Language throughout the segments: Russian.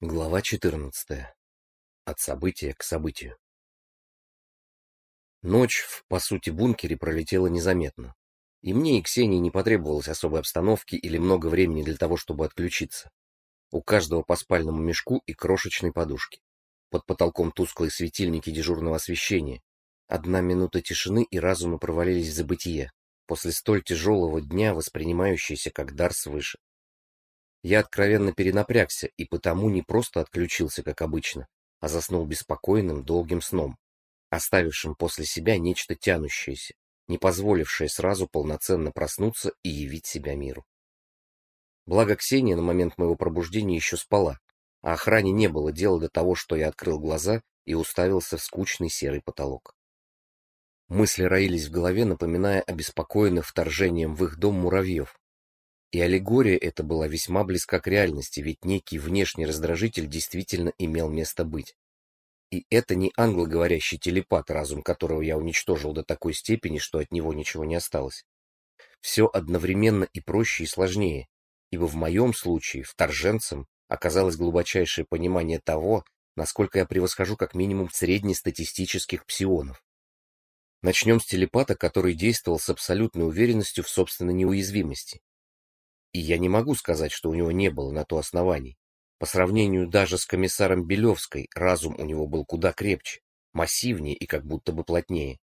Глава 14. От события к событию. Ночь в, по сути, бункере пролетела незаметно. И мне и Ксении не потребовалось особой обстановки или много времени для того, чтобы отключиться. У каждого по спальному мешку и крошечной подушке. Под потолком тусклые светильники дежурного освещения. Одна минута тишины, и разумы провалились в забытие, после столь тяжелого дня, воспринимающийся как дар свыше. Я откровенно перенапрягся и потому не просто отключился, как обычно, а заснул беспокойным, долгим сном, оставившим после себя нечто тянущееся, не позволившее сразу полноценно проснуться и явить себя миру. Благо Ксения на момент моего пробуждения еще спала, а охране не было дела до того, что я открыл глаза и уставился в скучный серый потолок. Мысли роились в голове, напоминая обеспокоенных вторжением в их дом муравьев, и аллегория эта была весьма близка к реальности, ведь некий внешний раздражитель действительно имел место быть. И это не англоговорящий телепат, разум которого я уничтожил до такой степени, что от него ничего не осталось. Все одновременно и проще, и сложнее, ибо в моем случае вторженцем оказалось глубочайшее понимание того, насколько я превосхожу как минимум среднестатистических псионов. Начнем с телепата, который действовал с абсолютной уверенностью в собственной неуязвимости. И я не могу сказать, что у него не было на то оснований. По сравнению даже с комиссаром Белевской, разум у него был куда крепче, массивнее и как будто бы плотнее.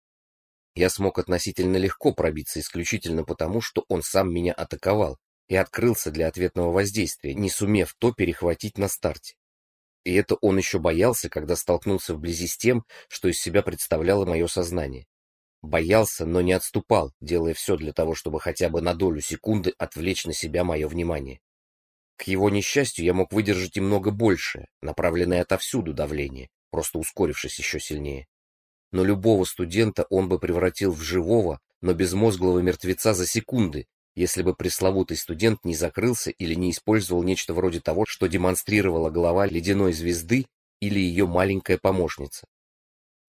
Я смог относительно легко пробиться исключительно потому, что он сам меня атаковал и открылся для ответного воздействия, не сумев то перехватить на старте. И это он еще боялся, когда столкнулся вблизи с тем, что из себя представляло мое сознание. Боялся, но не отступал, делая все для того, чтобы хотя бы на долю секунды отвлечь на себя мое внимание. К его несчастью я мог выдержать и много большее, направленное отовсюду давление, просто ускорившись еще сильнее. Но любого студента он бы превратил в живого, но безмозглого мертвеца за секунды, если бы пресловутый студент не закрылся или не использовал нечто вроде того, что демонстрировала голова ледяной звезды или ее маленькая помощница.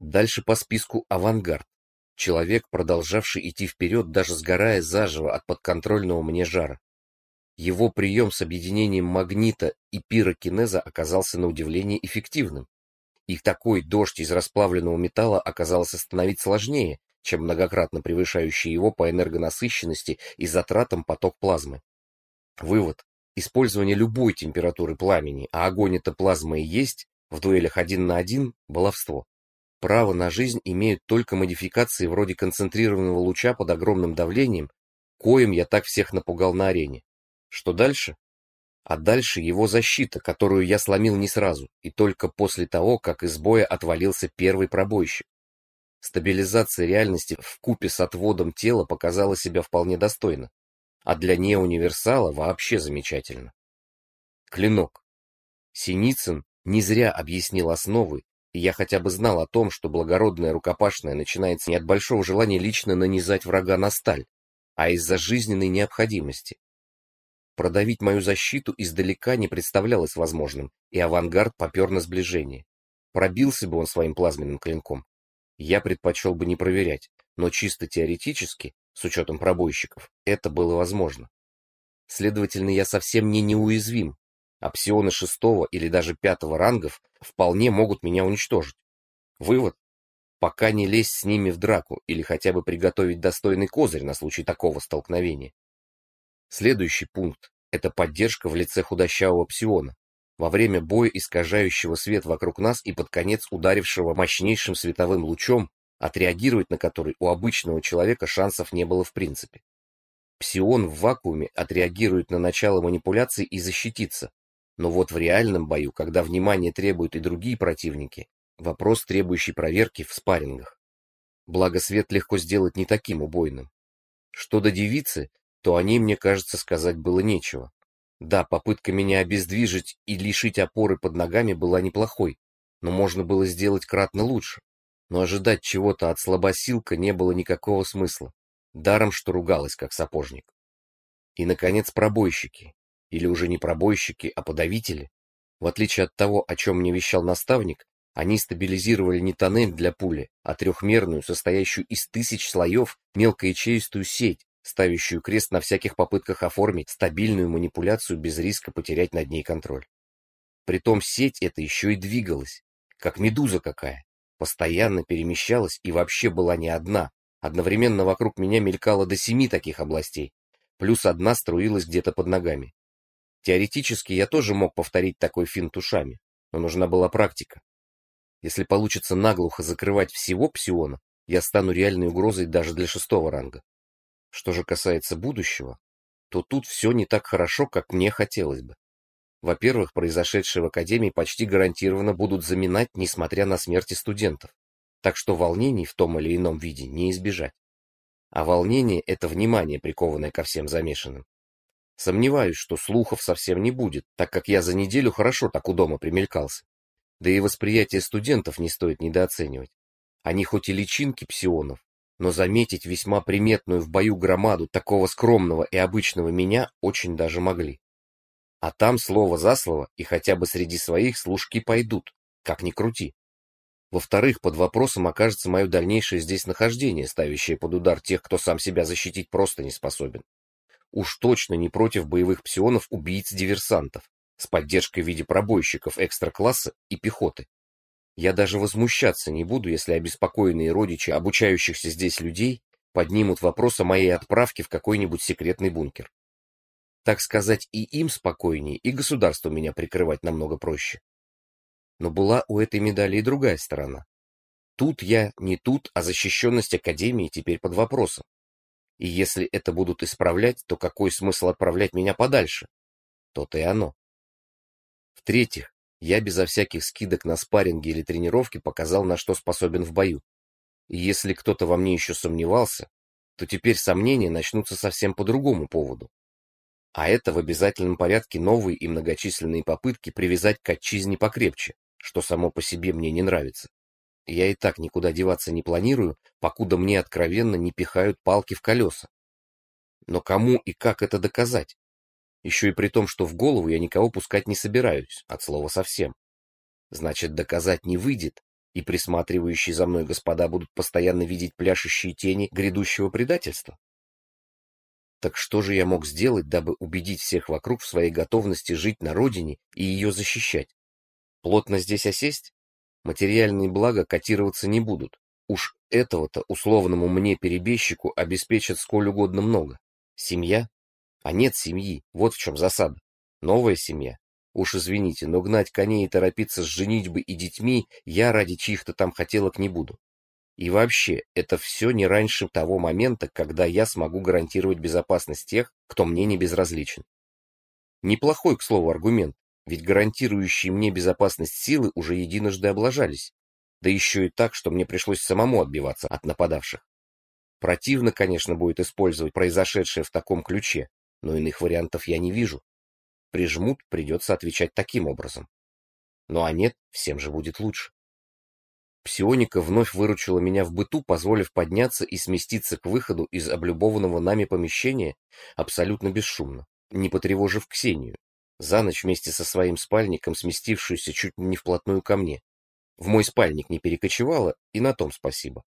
Дальше по списку авангард, Человек, продолжавший идти вперед, даже сгорая заживо от подконтрольного мне жара. Его прием с объединением магнита и пирокинеза оказался на удивление эффективным. И такой дождь из расплавленного металла оказалось остановить сложнее, чем многократно превышающий его по энергонасыщенности и затратам поток плазмы. Вывод. Использование любой температуры пламени, а огонь это плазма и есть, в дуэлях один на один – баловство. Право на жизнь имеют только модификации вроде концентрированного луча под огромным давлением, коим я так всех напугал на арене. Что дальше? А дальше его защита, которую я сломил не сразу, и только после того, как из боя отвалился первый пробойщик. Стабилизация реальности в купе с отводом тела показала себя вполне достойно, а для неуниверсала вообще замечательно. Клинок. Синицын не зря объяснил основы я хотя бы знал о том, что благородная рукопашная начинается не от большого желания лично нанизать врага на сталь, а из-за жизненной необходимости. Продавить мою защиту издалека не представлялось возможным, и авангард попер на сближение. Пробился бы он своим плазменным клинком. Я предпочел бы не проверять, но чисто теоретически, с учетом пробойщиков, это было возможно. Следовательно, я совсем не неуязвим, а псионы шестого или даже пятого рангов вполне могут меня уничтожить. Вывод. Пока не лезть с ними в драку или хотя бы приготовить достойный козырь на случай такого столкновения. Следующий пункт – это поддержка в лице худощавого псиона, во время боя искажающего свет вокруг нас и под конец ударившего мощнейшим световым лучом, отреагировать на который у обычного человека шансов не было в принципе. Псион в вакууме отреагирует на начало манипуляции и защитится, но вот в реальном бою, когда внимание требуют и другие противники, вопрос, требующий проверки в спаррингах. Благо свет легко сделать не таким убойным. Что до девицы, то о ней, мне кажется, сказать было нечего. Да, попытка меня обездвижить и лишить опоры под ногами была неплохой, но можно было сделать кратно лучше. Но ожидать чего-то от слабосилка не было никакого смысла. Даром, что ругалась, как сапожник. И, наконец, пробойщики или уже не пробойщики, а подавители. В отличие от того, о чем мне вещал наставник, они стабилизировали не тоннель для пули, а трехмерную, состоящую из тысяч слоев, мелкоячеистую сеть, ставящую крест на всяких попытках оформить стабильную манипуляцию без риска потерять над ней контроль. Притом сеть эта еще и двигалась, как медуза какая, постоянно перемещалась и вообще была не одна. Одновременно вокруг меня мелькало до семи таких областей, плюс одна струилась где-то под ногами. Теоретически я тоже мог повторить такой финт ушами, но нужна была практика. Если получится наглухо закрывать всего псиона, я стану реальной угрозой даже для шестого ранга. Что же касается будущего, то тут все не так хорошо, как мне хотелось бы. Во-первых, произошедшие в Академии почти гарантированно будут заминать, несмотря на смерти студентов. Так что волнений в том или ином виде не избежать. А волнение — это внимание, прикованное ко всем замешанным. Сомневаюсь, что слухов совсем не будет, так как я за неделю хорошо так у дома примелькался. Да и восприятие студентов не стоит недооценивать. Они хоть и личинки псионов, но заметить весьма приметную в бою громаду такого скромного и обычного меня очень даже могли. А там слово за слово, и хотя бы среди своих служки пойдут, как ни крути. Во-вторых, под вопросом окажется мое дальнейшее здесь нахождение, ставящее под удар тех, кто сам себя защитить просто не способен. Уж точно не против боевых псионов убийц-диверсантов, с поддержкой в виде пробойщиков экстра-класса и пехоты. Я даже возмущаться не буду, если обеспокоенные родичи обучающихся здесь людей поднимут вопрос о моей отправке в какой-нибудь секретный бункер. Так сказать, и им спокойнее, и государству меня прикрывать намного проще. Но была у этой медали и другая сторона. Тут я не тут, а защищенность Академии теперь под вопросом. И если это будут исправлять, то какой смысл отправлять меня подальше? То-то и оно. В-третьих, я безо всяких скидок на спарринги или тренировки показал, на что способен в бою. И если кто-то во мне еще сомневался, то теперь сомнения начнутся совсем по другому поводу. А это в обязательном порядке новые и многочисленные попытки привязать к отчизне покрепче, что само по себе мне не нравится. Я и так никуда деваться не планирую, покуда мне откровенно не пихают палки в колеса. Но кому и как это доказать? Еще и при том, что в голову я никого пускать не собираюсь, от слова совсем. Значит, доказать не выйдет, и присматривающие за мной господа будут постоянно видеть пляшущие тени грядущего предательства. Так что же я мог сделать, дабы убедить всех вокруг в своей готовности жить на родине и ее защищать? Плотно здесь осесть? Материальные блага котироваться не будут. Уж этого-то условному мне перебежчику обеспечат сколь угодно много. Семья? А нет семьи, вот в чем засада. Новая семья. Уж извините, но гнать коней и торопиться с женитьбой и детьми я ради чьих-то там хотелок не буду. И вообще, это все не раньше того момента, когда я смогу гарантировать безопасность тех, кто мне не безразличен. Неплохой, к слову, аргумент, ведь гарантирующие мне безопасность силы уже единожды облажались, да еще и так, что мне пришлось самому отбиваться от нападавших. Противно, конечно, будет использовать произошедшее в таком ключе, но иных вариантов я не вижу. Прижмут, придется отвечать таким образом. Ну а нет, всем же будет лучше. Псионика вновь выручила меня в быту, позволив подняться и сместиться к выходу из облюбованного нами помещения абсолютно бесшумно, не потревожив Ксению, за ночь вместе со своим спальником, сместившуюся чуть не вплотную ко мне. В мой спальник не перекочевала, и на том спасибо.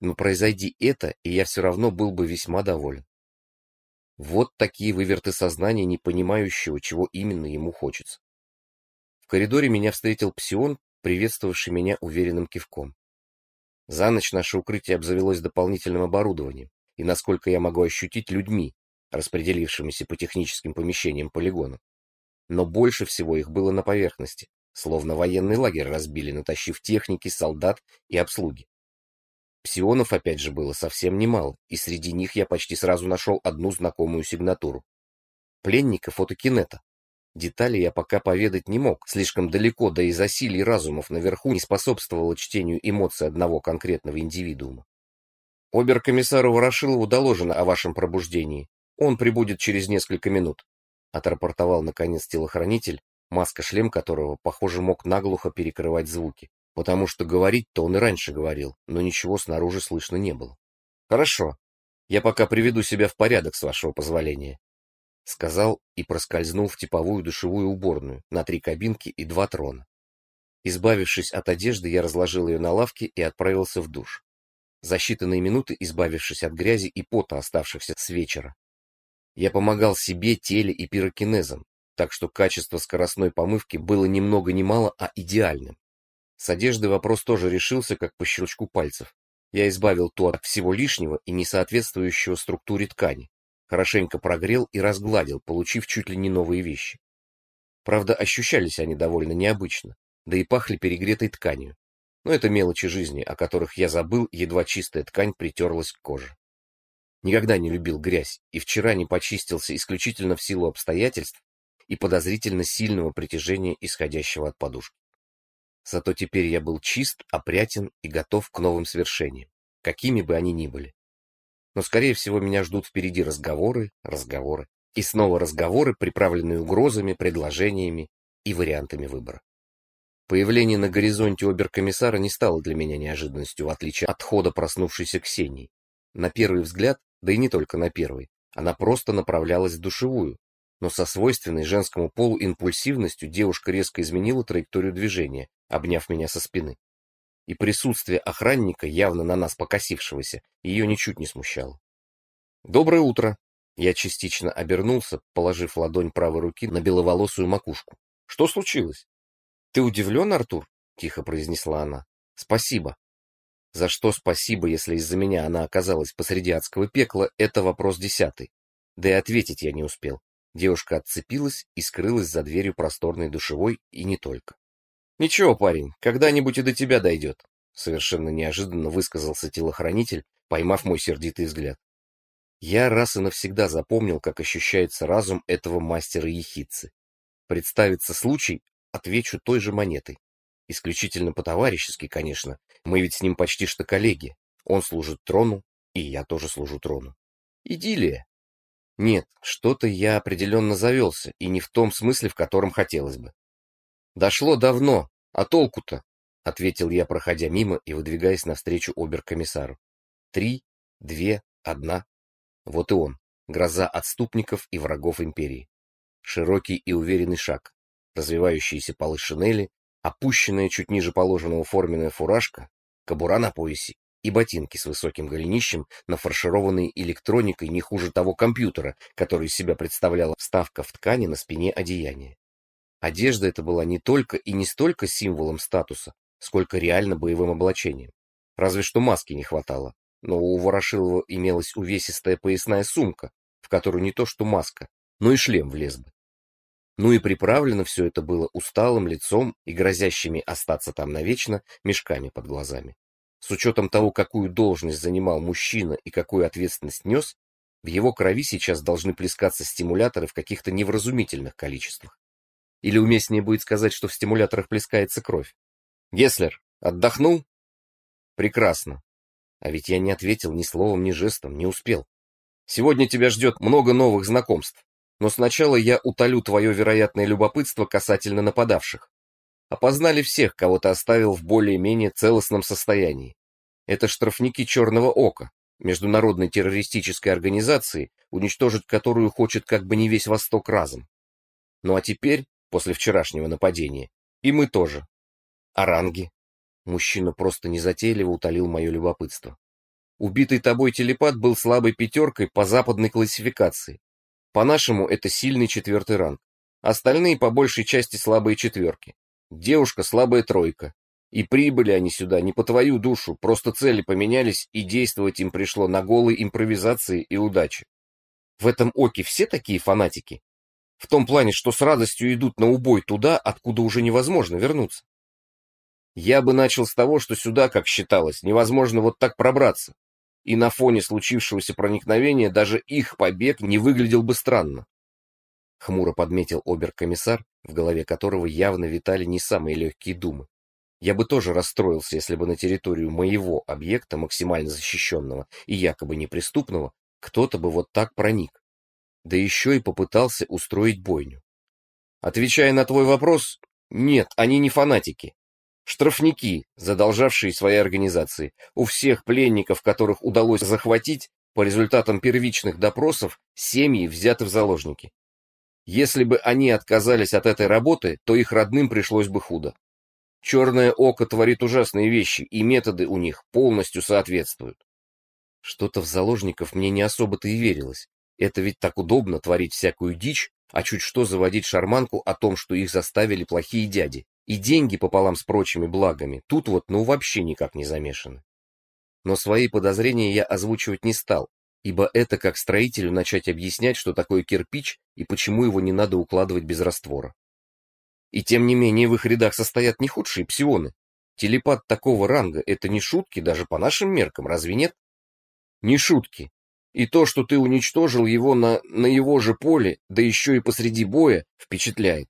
Но произойди это, и я все равно был бы весьма доволен. Вот такие выверты сознания, не понимающего, чего именно ему хочется. В коридоре меня встретил псион, приветствовавший меня уверенным кивком. За ночь наше укрытие обзавелось дополнительным оборудованием и, насколько я могу ощутить, людьми, распределившимися по техническим помещениям полигона. Но больше всего их было на поверхности, словно военный лагерь разбили, натащив техники, солдат и обслуги. Псионов опять же было совсем немало, и среди них я почти сразу нашел одну знакомую сигнатуру. Пленника фотокинета, Детали я пока поведать не мог, слишком далеко, да и засилие разумов наверху не способствовало чтению эмоций одного конкретного индивидуума. Обер-комиссару Ворошилову доложено о вашем пробуждении. Он прибудет через несколько минут, — отрапортовал наконец телохранитель, маска-шлем которого, похоже, мог наглухо перекрывать звуки, потому что говорить-то он и раньше говорил, но ничего снаружи слышно не было. Хорошо, я пока приведу себя в порядок, с вашего позволения сказал и проскользнул в типовую душевую уборную на три кабинки и два трона. Избавившись от одежды, я разложил ее на лавке и отправился в душ. За считанные минуты, избавившись от грязи и пота, оставшихся с вечера, я помогал себе, теле и пирокинезом, так что качество скоростной помывки было ни много ни мало, а идеальным. С одеждой вопрос тоже решился, как по щелчку пальцев. Я избавил ту от всего лишнего и несоответствующего структуре ткани, хорошенько прогрел и разгладил, получив чуть ли не новые вещи. Правда, ощущались они довольно необычно, да и пахли перегретой тканью. Но это мелочи жизни, о которых я забыл, едва чистая ткань притерлась к коже. Никогда не любил грязь, и вчера не почистился исключительно в силу обстоятельств и подозрительно сильного притяжения, исходящего от подушки. Зато теперь я был чист, опрятен и готов к новым свершениям, какими бы они ни были. Но, скорее всего, меня ждут впереди разговоры, разговоры и снова разговоры, приправленные угрозами, предложениями и вариантами выбора. Появление на горизонте оберкомиссара не стало для меня неожиданностью, в отличие от хода проснувшейся Ксении. На первый взгляд, да и не только на первый, она просто направлялась в душевую, но со свойственной женскому полу импульсивностью девушка резко изменила траекторию движения, обняв меня со спины. И присутствие охранника, явно на нас покосившегося, ее ничуть не смущало. «Доброе утро!» Я частично обернулся, положив ладонь правой руки на беловолосую макушку. «Что случилось?» «Ты удивлен, Артур?» — тихо произнесла она. «Спасибо». За что спасибо, если из-за меня она оказалась посреди адского пекла, это вопрос десятый. Да и ответить я не успел. Девушка отцепилась и скрылась за дверью просторной душевой, и не только. «Ничего, парень, когда-нибудь и до тебя дойдет», — совершенно неожиданно высказался телохранитель, поймав мой сердитый взгляд. Я раз и навсегда запомнил, как ощущается разум этого мастера-ехидцы. Представится случай, отвечу той же монетой. Исключительно по-товарищески, конечно. Мы ведь с ним почти что коллеги. Он служит трону, и я тоже служу трону. Идиллия. Нет, что-то я определенно завелся, и не в том смысле, в котором хотелось бы. Дошло давно, а толку-то? Ответил я, проходя мимо и выдвигаясь навстречу оберкомиссару. Три, две, одна. Вот и он, гроза отступников и врагов империи. Широкий и уверенный шаг, развивающиеся полы шинели, опущенная чуть ниже положенного форменная фуражка, кобура на поясе и ботинки с высоким голенищем, нафаршированные электроникой не хуже того компьютера, который из себя представляла вставка в ткани на спине одеяния. Одежда эта была не только и не столько символом статуса, сколько реально боевым облачением. Разве что маски не хватало, но у Ворошилова имелась увесистая поясная сумка, в которую не то что маска, но и шлем влез бы. Ну и приправлено все это было усталым лицом и грозящими остаться там навечно мешками под глазами. С учетом того, какую должность занимал мужчина и какую ответственность нес, в его крови сейчас должны плескаться стимуляторы в каких-то невразумительных количествах. Или уместнее будет сказать, что в стимуляторах плескается кровь. Геслер, отдохнул? Прекрасно. А ведь я не ответил ни словом, ни жестом, не успел. Сегодня тебя ждет много новых знакомств. Но сначала я утолю твое вероятное любопытство касательно нападавших. Опознали всех, кого ты оставил в более-менее целостном состоянии. Это штрафники Черного Ока, международной террористической организации, уничтожить которую хочет как бы не весь Восток разом. Ну а теперь после вчерашнего нападения. И мы тоже. Оранги. Мужчина просто незатейливо утолил мое любопытство. Убитый тобой телепат был слабой пятеркой по западной классификации. По-нашему, это сильный четвертый ранг. Остальные по большей части слабые четверки. Девушка слабая тройка. И прибыли они сюда не по твою душу, просто цели поменялись, и действовать им пришло на голой импровизации и удаче. В этом оке все такие фанатики? В том плане, что с радостью идут на убой туда, откуда уже невозможно вернуться. Я бы начал с того, что сюда, как считалось, невозможно вот так пробраться. И на фоне случившегося проникновения даже их побег не выглядел бы странно. Хмуро подметил оберкомиссар, в голове которого явно витали не самые легкие думы. Я бы тоже расстроился, если бы на территорию моего объекта, максимально защищенного и якобы неприступного, кто-то бы вот так проник да еще и попытался устроить бойню. Отвечая на твой вопрос, нет, они не фанатики. Штрафники, задолжавшие свои организации. У всех пленников, которых удалось захватить, по результатам первичных допросов, семьи взяты в заложники. Если бы они отказались от этой работы, то их родным пришлось бы худо. Черное око творит ужасные вещи, и методы у них полностью соответствуют. Что-то в заложников мне не особо-то и верилось. Это ведь так удобно творить всякую дичь, а чуть что заводить шарманку о том, что их заставили плохие дяди, и деньги пополам с прочими благами тут вот ну вообще никак не замешаны. Но свои подозрения я озвучивать не стал, ибо это как строителю начать объяснять, что такое кирпич и почему его не надо укладывать без раствора. И тем не менее в их рядах состоят не худшие псионы. Телепат такого ранга — это не шутки даже по нашим меркам, разве нет? Не шутки. И то, что ты уничтожил его на, на его же поле, да еще и посреди боя, впечатляет.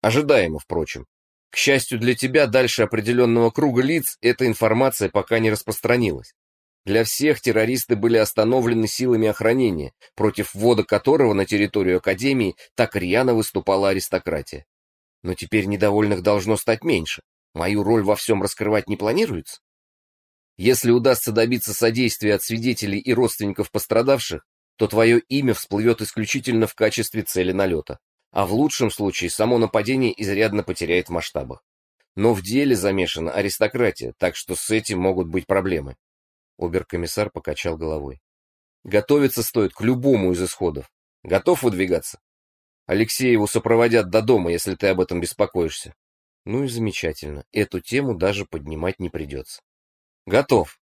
Ожидаемо, впрочем. К счастью для тебя, дальше определенного круга лиц эта информация пока не распространилась. Для всех террористы были остановлены силами охранения, против ввода которого на территорию Академии так рьяно выступала аристократия. Но теперь недовольных должно стать меньше. Мою роль во всем раскрывать не планируется? Если удастся добиться содействия от свидетелей и родственников пострадавших, то твое имя всплывет исключительно в качестве цели налета, а в лучшем случае само нападение изрядно потеряет в масштабах. Но в деле замешана аристократия, так что с этим могут быть проблемы. Оберкомиссар покачал головой. Готовиться стоит к любому из исходов. Готов выдвигаться? Алексееву сопроводят до дома, если ты об этом беспокоишься. Ну и замечательно. Эту тему даже поднимать не придется. Готов.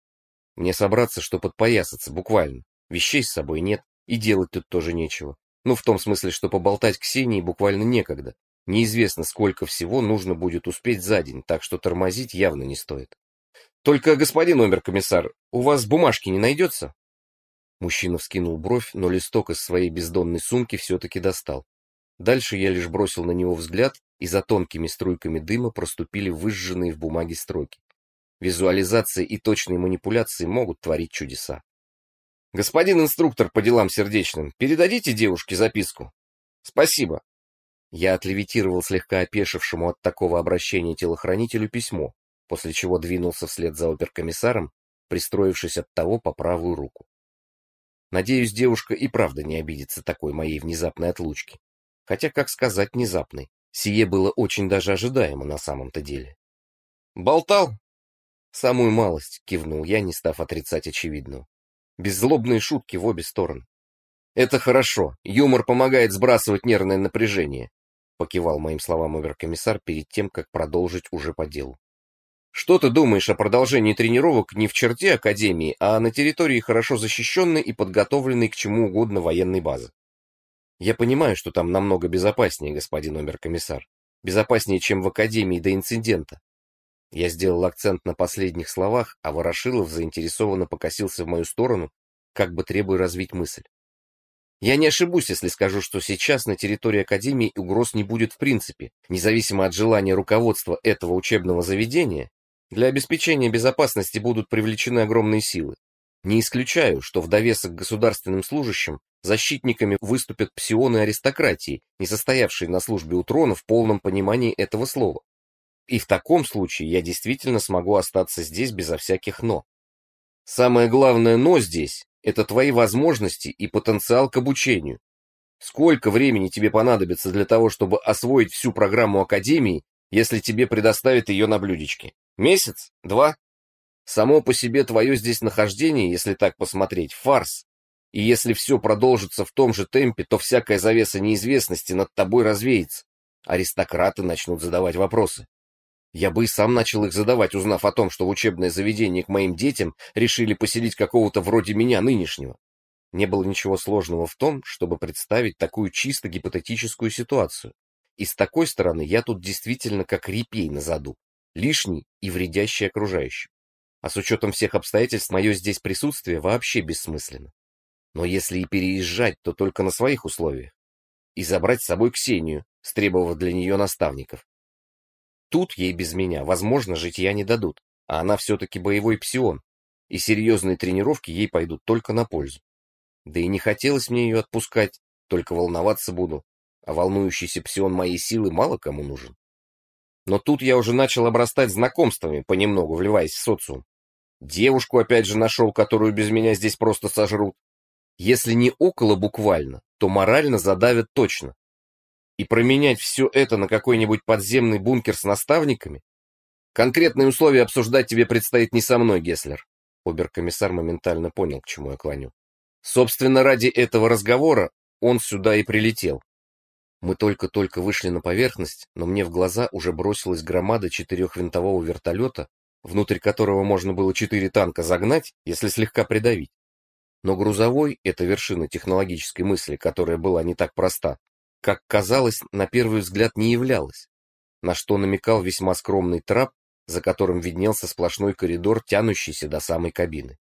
Мне собраться, что подпоясаться, буквально. Вещей с собой нет, и делать тут тоже нечего. Ну, в том смысле, что поболтать Ксении буквально некогда. Неизвестно, сколько всего нужно будет успеть за день, так что тормозить явно не стоит. Только, господин обер-комиссар, у вас бумажки не найдется? Мужчина вскинул бровь, но листок из своей бездонной сумки все-таки достал. Дальше я лишь бросил на него взгляд, и за тонкими струйками дыма проступили выжженные в бумаге строки. Визуализация и точные манипуляции могут творить чудеса. Господин инструктор по делам сердечным, передадите девушке записку? Спасибо. Я отлевитировал слегка опешившему от такого обращения телохранителю письмо, после чего двинулся вслед за оперкомиссаром, пристроившись от того по правую руку. Надеюсь, девушка и правда не обидится такой моей внезапной отлучки. Хотя, как сказать, внезапной. Сие было очень даже ожидаемо на самом-то деле. «Болтал?» «Самую малость», — кивнул я, не став отрицать очевидного. Беззлобные шутки в обе стороны. «Это хорошо. Юмор помогает сбрасывать нервное напряжение», — покивал моим словам оверкомиссар перед тем, как продолжить уже по делу. «Что ты думаешь о продолжении тренировок не в черте Академии, а на территории хорошо защищенной и подготовленной к чему угодно военной базы?» «Я понимаю, что там намного безопаснее, господин оберкомиссар. Безопаснее, чем в Академии до инцидента. Я сделал акцент на последних словах, а Ворошилов заинтересованно покосился в мою сторону, как бы требуя развить мысль. Я не ошибусь, если скажу, что сейчас на территории Академии угроз не будет в принципе, независимо от желания руководства этого учебного заведения, для обеспечения безопасности будут привлечены огромные силы. Не исключаю, что в довесок государственным служащим защитниками выступят псионы аристократии, не состоявшие на службе у трона в полном понимании этого слова. И в таком случае я действительно смогу остаться здесь безо всяких «но». Самое главное «но» здесь — это твои возможности и потенциал к обучению. Сколько времени тебе понадобится для того, чтобы освоить всю программу Академии, если тебе предоставят ее на блюдечке? Месяц? Два? Само по себе твое здесь нахождение, если так посмотреть, фарс. И если все продолжится в том же темпе, то всякая завеса неизвестности над тобой развеется. Аристократы начнут задавать вопросы. Я бы и сам начал их задавать, узнав о том, что в учебное заведение к моим детям решили поселить какого-то вроде меня нынешнего. Не было ничего сложного в том, чтобы представить такую чисто гипотетическую ситуацию. И с такой стороны я тут действительно как репей на заду, лишний и вредящий окружающим. А с учетом всех обстоятельств мое здесь присутствие вообще бессмысленно. Но если и переезжать, то только на своих условиях. И забрать с собой Ксению, стребовав для нее наставников. Тут ей без меня, возможно, житья не дадут, а она все-таки боевой псион, и серьезные тренировки ей пойдут только на пользу. Да и не хотелось мне ее отпускать, только волноваться буду, а волнующийся псион моей силы мало кому нужен. Но тут я уже начал обрастать знакомствами, понемногу вливаясь в социум. Девушку опять же нашел, которую без меня здесь просто сожрут. Если не около буквально, то морально задавят точно. И променять все это на какой-нибудь подземный бункер с наставниками? Конкретные условия обсуждать тебе предстоит не со мной, Геслер. Оберкомиссар моментально понял, к чему я клоню. Собственно, ради этого разговора он сюда и прилетел. Мы только-только вышли на поверхность, но мне в глаза уже бросилась громада четырехвинтового вертолета, внутрь которого можно было четыре танка загнать, если слегка придавить. Но грузовой — это вершина технологической мысли, которая была не так проста, как казалось, на первый взгляд не являлась, на что намекал весьма скромный трап, за которым виднелся сплошной коридор, тянущийся до самой кабины.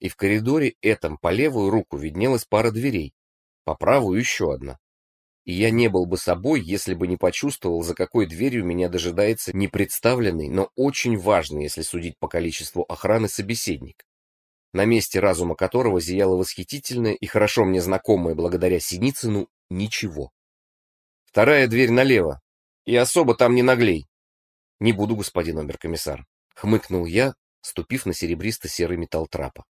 И в коридоре этом по левую руку виднелась пара дверей, по правую еще одна. И я не был бы собой, если бы не почувствовал, за какой дверью меня дожидается непредставленный, но очень важный, если судить по количеству охраны, собеседник на месте разума которого зияло восхитительное и хорошо мне знакомое благодаря Синицыну ничего. Вторая дверь налево. И особо там не наглей. Не буду, господин оберкомиссар. Хмыкнул я, ступив на серебристо-серый металл трапа.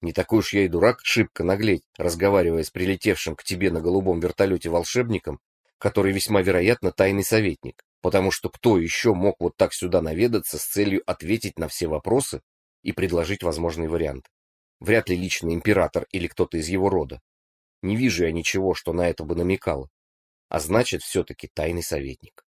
Не такой уж я и дурак шибко наглеть, разговаривая с прилетевшим к тебе на голубом вертолете волшебником, который весьма вероятно тайный советник, потому что кто еще мог вот так сюда наведаться с целью ответить на все вопросы и предложить возможный вариант. Вряд ли личный император или кто-то из его рода. Не вижу я ничего, что на это бы намекало. А значит, все-таки тайный советник.